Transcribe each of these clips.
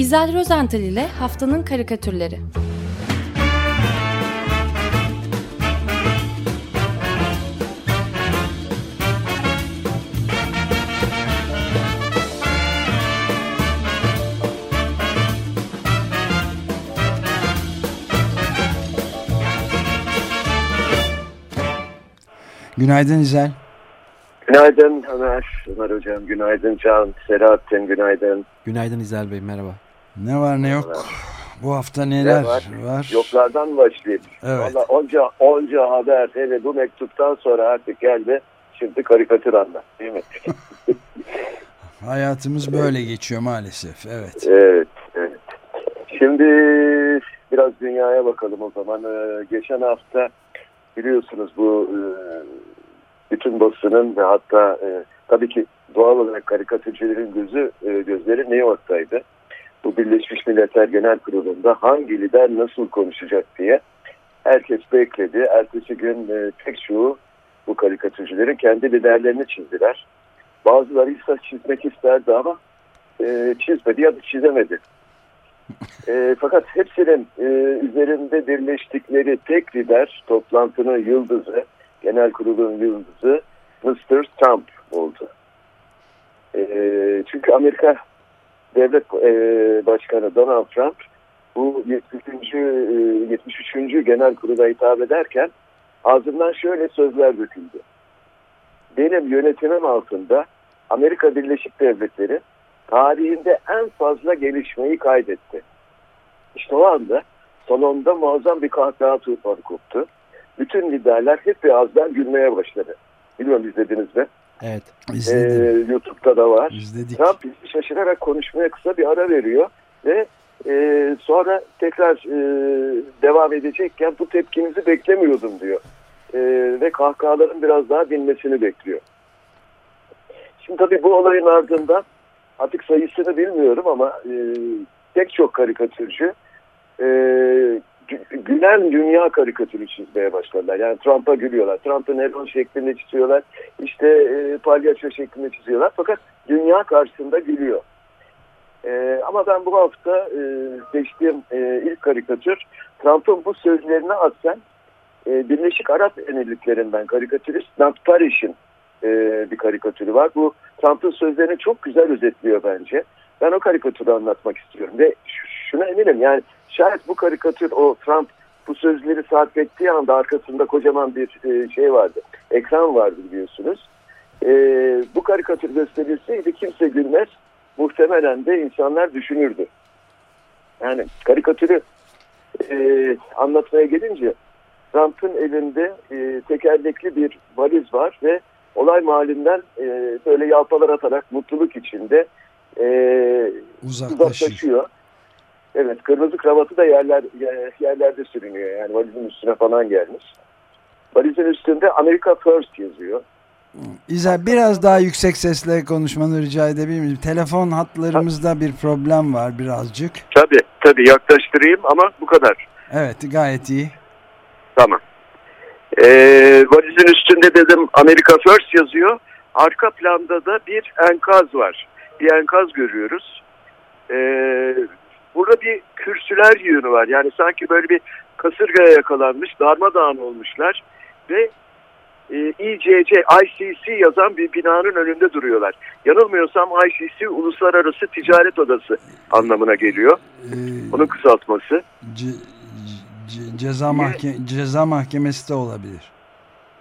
İzel Rozental ile Haftanın Karikatürleri Günaydın İzel. Günaydın Ömer, Ömer Hocam, günaydın Can, Selahattin, günaydın. Günaydın İzel Bey, merhaba. Ne var ne yok? Bu hafta neler Ne var? var? Yoklardan başlayayım. Evet. Valla onca, onca haber, hele bu mektuptan sonra artık geldi. Şimdi karikatür anla, değil mi? Hayatımız böyle geçiyor maalesef. Evet. evet, evet. Şimdi biraz dünyaya bakalım o zaman. Ee, geçen hafta biliyorsunuz bu e, bütün basının ve hatta e, tabii ki doğal olarak karikatürcülerin gözü e, gözleri New York'taydı. Bu Birleşmiş Milletler Genel Kurulu'nda hangi lider nasıl konuşacak diye herkes bekledi. Ertesi gün e, pek çoğu bu karikatürcülerin kendi liderlerini çizdiler. Bazıları ise çizmek isterdi ama e, çizmedi ya da çizemedi. E, fakat hepsinin e, üzerinde birleştikleri tek lider toplantının yıldızı, genel kurulun yıldızı Mr. Trump oldu. E, çünkü Amerika Devlet e, Başkanı Donald Trump bu 73. E, 73. genel kurula hitap ederken ağzından şöyle sözler döküldü. Benim yönetimim altında Amerika Birleşik Devletleri tarihinde en fazla gelişmeyi kaydetti. İşte o anda salonda muazzam bir kahkaha tufanı koptu. Bütün liderler hep bir ağızdan gülmeye başladı. Bilmiyorum izlediniz mi? Evet. İzledim. Ee, YouTube'da da var. İzledik. Trump şaşırarak konuşmaya kısa bir ara veriyor ve e, sonra tekrar e, devam edecekken bu tepkinizi beklemiyordum diyor. E, ve kahkahaların biraz daha dinmesini bekliyor. Şimdi tabii bu olayın ardından artık sayısını bilmiyorum ama e, pek çok karikatürcü e, gü- gülen dünya karikatürü çizmeye başladılar. Yani Trump'a gülüyorlar. Trump'ı Neron şeklinde çiziyorlar. İşte e, palyaço şeklinde çiziyorlar. Fakat dünya karşısında gülüyor. E, ama ben bu hafta e, seçtiğim e, ilk karikatür Trump'ın bu sözlerini atsan e, Birleşik Arap Emirlikleri'nden karikatürist Nat Parish'in e, bir karikatürü var. Bu Trump'ın sözlerini çok güzel özetliyor bence. Ben o karikatürü anlatmak istiyorum ve şuna eminim yani şayet bu karikatür o Trump bu sözleri sarf anda arkasında kocaman bir e, şey vardı. Ekran vardı biliyorsunuz. E, bu karikatür gösterilseydi kimse gülmez. Muhtemelen de insanlar düşünürdü. Yani karikatürü e, anlatmaya gelince Trump'ın elinde e, tekerlekli bir valiz var ve olay mahallinden e, böyle yalpalar atarak mutluluk içinde e, Uzaklaşıyor. uzaklaşıyor. Evet, kırmızı kravatı da yerler yerlerde sürünüyor. Yani valizin üstüne falan gelmiş. Valizin üstünde Amerika First yazıyor. İzel biraz daha yüksek sesle konuşmanı rica edebilir miyim? Telefon hatlarımızda bir problem var birazcık. Tabii, tabii yaklaştırayım ama bu kadar. Evet gayet iyi. Tamam. Ee, valizin üstünde dedim Amerika First yazıyor. Arka planda da bir enkaz var. Bir enkaz görüyoruz. Ee, burada bir kürsüler yığını var. Yani sanki böyle bir kasırgaya yakalanmış, darmadağın olmuşlar. Ve e, İCC, ICC yazan bir binanın önünde duruyorlar. Yanılmıyorsam ICC Uluslararası Ticaret Odası anlamına geliyor. Ee, Onun kısaltması. ce- ce- ceza, mahke ceza mahkemesi de olabilir.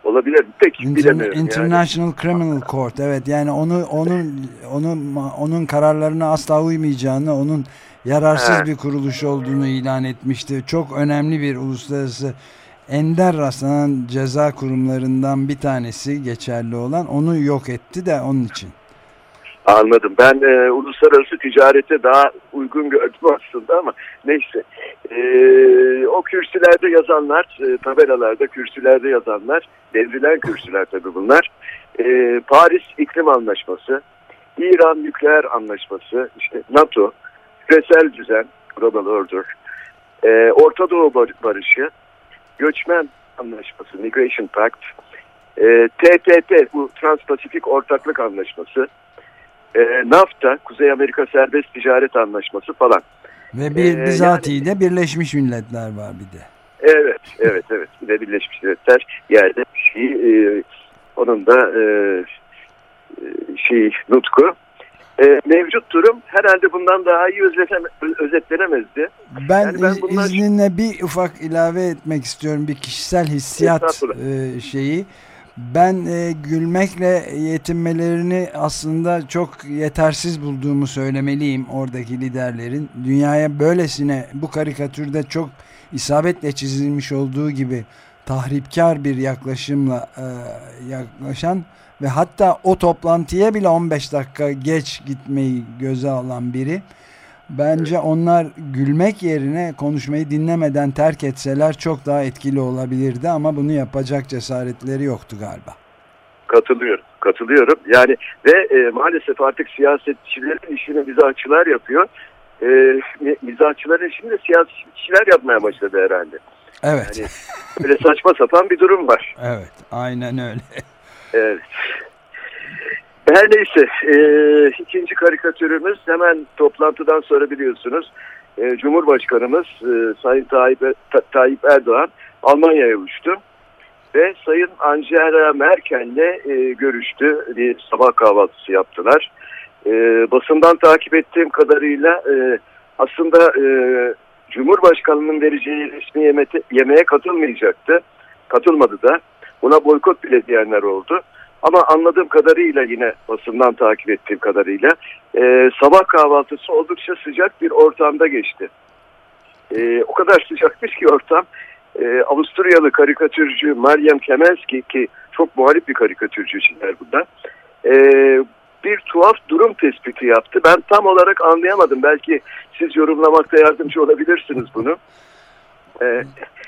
Olabilir. Pek Inter- bilemiyorum. yani. International Criminal Court evet yani onu onun onun onun kararlarına asla uymayacağını onun yararsız Evet. bir kuruluş olduğunu ilan etmişti. Çok önemli bir uluslararası ender rastlanan ceza kurumlarından bir tanesi geçerli olan onu yok etti de onun için. Anladım. Ben e, uluslararası ticarete daha uygun gördüm aslında ama neyse. E, o kürsülerde yazanlar, e, tabelalarda kürsülerde yazanlar, devrilen kürsüler tabii bunlar. E, Paris İklim Anlaşması, İran Nükleer Anlaşması, işte NATO, küresel düzen, Global Order, e, Orta Doğu bar- barışı, göçmen anlaşması, Migration Pact, e, TTT, bu Trans-Pasifik Ortaklık Anlaşması, e, NAFTA, Kuzey Amerika Serbest Ticaret Anlaşması falan. Ve bir ee, bizatihi yani, de Birleşmiş Milletler var bir de. Evet, evet, evet. Bir de Birleşmiş Milletler yerde şey, e, onun da e, şey nutku. E, mevcut durum herhalde bundan daha iyi özetlenemezdi. Ben, yani ben bunlar... izninle bir ufak ilave etmek istiyorum. Bir kişisel hissiyat e, şeyi. Ben e, gülmekle yetinmelerini aslında çok yetersiz bulduğumu söylemeliyim oradaki liderlerin. Dünyaya böylesine bu karikatürde çok isabetle çizilmiş olduğu gibi tahripkar bir yaklaşımla e, yaklaşan ve hatta o toplantıya bile 15 dakika geç gitmeyi göze alan biri. Bence onlar gülmek yerine konuşmayı dinlemeden terk etseler çok daha etkili olabilirdi ama bunu yapacak cesaretleri yoktu galiba. Katılıyorum, katılıyorum. Yani ve e, maalesef artık siyasetçilerin işini mizahçılar yapıyor. E, mizahçıların işini de siyasetçiler yapmaya başladı herhalde. Evet. Yani böyle saçma sapan bir durum var. Evet, aynen öyle. Evet. Her neyse e, ikinci karikatürümüz hemen toplantıdan sonra biliyorsunuz e, Cumhurbaşkanımız e, Sayın Tayyip, Ta, Tayyip Erdoğan Almanya'ya uçtu ve Sayın Angela Merkel'le e, görüştü. Bir sabah kahvaltısı yaptılar. E, basından takip ettiğim kadarıyla e, aslında e, Cumhurbaşkanının vereceği resmi yemeğe katılmayacaktı. Katılmadı da. Buna boykot bile diyenler oldu. Ama anladığım kadarıyla yine basından takip ettiğim kadarıyla e, sabah kahvaltısı oldukça sıcak bir ortamda geçti. E, o kadar sıcakmış ki ortam e, Avusturyalı karikatürcü Meryem Kemelski ki çok muhalif bir karikatürcü çizer burada. E, bir tuhaf durum tespiti yaptı. Ben tam olarak anlayamadım. Belki siz yorumlamakta yardımcı olabilirsiniz bunu. Ee,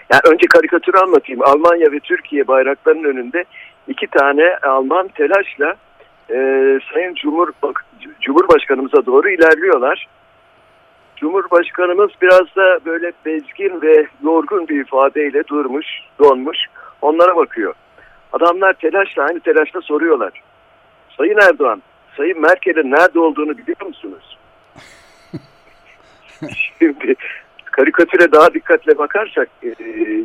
yani önce karikatürü anlatayım. Almanya ve Türkiye bayraklarının önünde iki tane Alman telaşla e, Sayın Cumhur, Cumhurbaşkanımıza doğru ilerliyorlar. Cumhurbaşkanımız biraz da böyle bezgin ve yorgun bir ifadeyle durmuş, donmuş. Onlara bakıyor. Adamlar telaşla, aynı telaşla soruyorlar. Sayın Erdoğan, Sayın Merkel'in nerede olduğunu biliyor musunuz? Şimdi karikatüre daha dikkatle bakarsak e,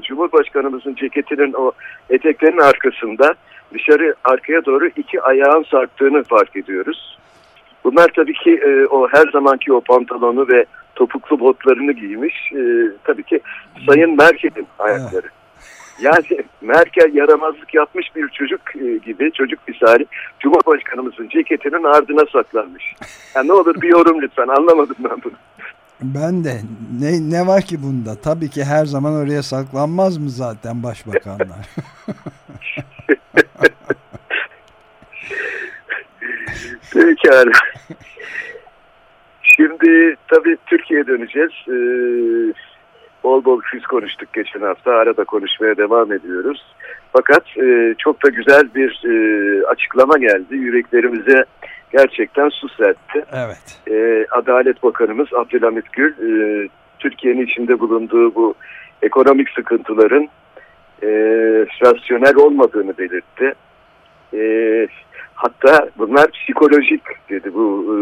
Cumhurbaşkanımızın ceketinin o eteklerinin arkasında dışarı arkaya doğru iki ayağın sarktığını fark ediyoruz. Bunlar tabii ki e, o her zamanki o pantolonu ve topuklu botlarını giymiş. E, tabii ki Sayın Merkel'in ayakları. Yani Merkel yaramazlık yapmış bir çocuk e, gibi, çocuk misali Cumhurbaşkanımızın ceketinin ardına saklanmış. Yani ne olur bir yorum lütfen, anlamadım ben bunu. Ben de. Ne, ne var ki bunda? Tabii ki her zaman oraya saklanmaz mı zaten başbakanlar? Pekala. Şimdi tabii Türkiye'ye döneceğiz. Ee, bol bol füz konuştuk geçen hafta. Arada konuşmaya devam ediyoruz. Fakat e, çok da güzel bir e, açıklama geldi. Yüreklerimize gerçekten su serpti. Evet. E, Adalet Bakanımız Abdülhamit Gül, e, Türkiye'nin içinde bulunduğu bu ekonomik sıkıntıların e, rasyonel olmadığını belirtti. E, hatta bunlar psikolojik dedi bu e,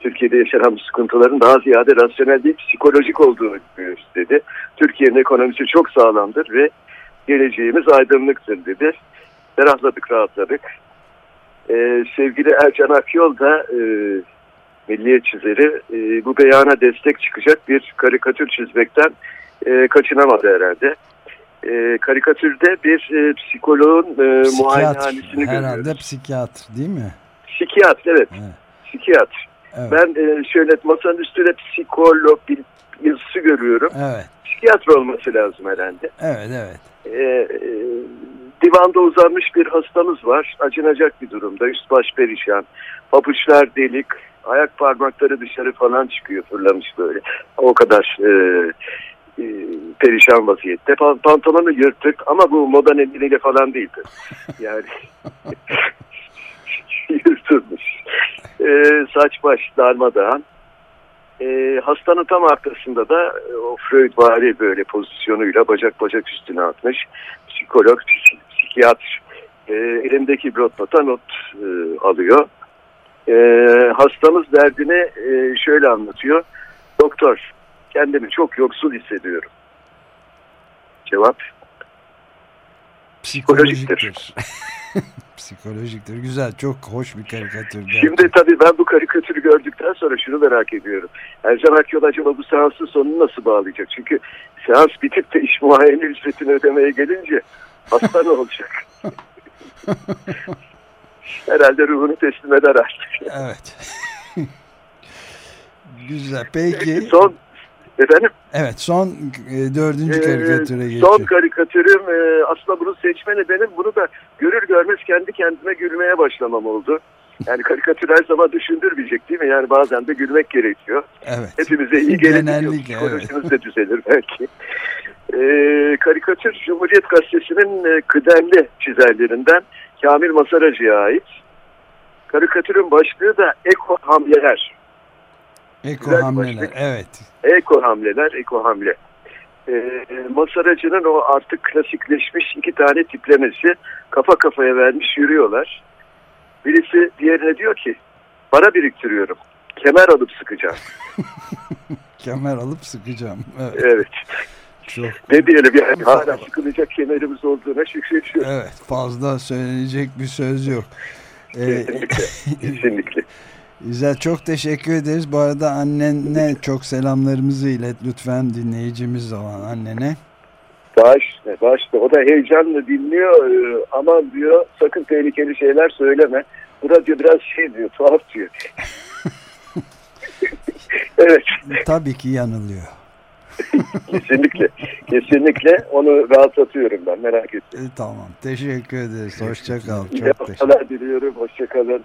Türkiye'de yaşanan sıkıntıların daha ziyade rasyonel değil psikolojik olduğunu dedi. Türkiye'nin ekonomisi çok sağlamdır ve geleceğimiz aydınlıktır dedi. Ferahladık, rahatladık. Ee, sevgili Ercan Akyol da e, Milliyet çizeri e, bu beyana destek çıkacak bir karikatür çizmekten e, kaçınamadı herhalde. E, karikatürde bir e, psikoloğun e, muayenehanesini Herhalde görüyoruz. psikiyatr değil mi? Psikiyatr evet. evet. Psikiyatr. Evet. Ben e, şöyle masanın üstünde psikolog bir yazısı görüyorum. Evet. Psikiyatr olması lazım herhalde. Evet evet. E, e, divanda uzanmış bir hastamız var. Acınacak bir durumda. Üst baş perişan. Papuçlar delik. Ayak parmakları dışarı falan çıkıyor fırlamış böyle. O kadar e, e, perişan vaziyette. Pantolonu yırtık ama bu moda nedeniyle falan değildi. Yani yırtılmış. E, saç baş darmadağın. E, hastanın tam arkasında da e, o Freud vari böyle pozisyonuyla bacak bacak üstüne atmış. Psikolog, psikiyatr e, elindeki blotnota not e, alıyor. E, hastamız derdini e, şöyle anlatıyor. Doktor kendimi çok yoksul hissediyorum. Cevap psikolojiktir. psikolojiktir. Güzel, çok hoş bir karikatür. Şimdi tabii ben bu karikatürü gördükten sonra şunu merak ediyorum. Ercan Akyol acaba bu seansın sonunu nasıl bağlayacak? Çünkü seans bitip de iş muayene ücretini ödemeye gelince hasta ne olacak? Herhalde ruhunu teslim eder artık. Evet. Güzel. Peki. Son Efendim? Evet son e, dördüncü ee, karikatüre geçiyorum. Son karikatürüm e, aslında bunu seçme nedenim bunu da görür görmez kendi kendime gülmeye başlamam oldu. Yani karikatür her zaman düşündürmeyecek değil mi? Yani bazen de gülmek gerekiyor. Evet. Hepimize iyi gelebiliyor. Psikolojimiz evet. de düzelir belki. Ee, karikatür Cumhuriyet Gazetesi'nin e, kıdemli çizerlerinden Kamil Masaracı'ya ait. Karikatürün başlığı da Eko Hamleler. Eko Güzel hamleler, evet. Eko hamleler, eko hamle. Ee, Masaracı'nın o artık klasikleşmiş iki tane tiplemesi kafa kafaya vermiş yürüyorlar. Birisi diğerine diyor ki para biriktiriyorum. Kemer alıp sıkacağım. Kemer alıp sıkacağım. Evet. evet. Çok... Ne diyelim yani hala sıkılacak kemerimiz olduğuna şükrediyoruz. Evet fazla söylenecek bir söz yok. Ee, kesinlikle. kesinlikle. Güzel çok teşekkür ederiz. Bu arada annene çok selamlarımızı ilet lütfen dinleyicimiz olan annene. Baş, baş o da heyecanla dinliyor ee, aman diyor sakın tehlikeli şeyler söyleme. Bu radyo biraz şey diyor tuhaf diyor. evet. Tabii ki yanılıyor. kesinlikle. Kesinlikle onu rahatlatıyorum ben merak etme. E, tamam. Teşekkür ederiz. Hoşçakal. Çok teşekkür diliyorum. Hoşçakalın.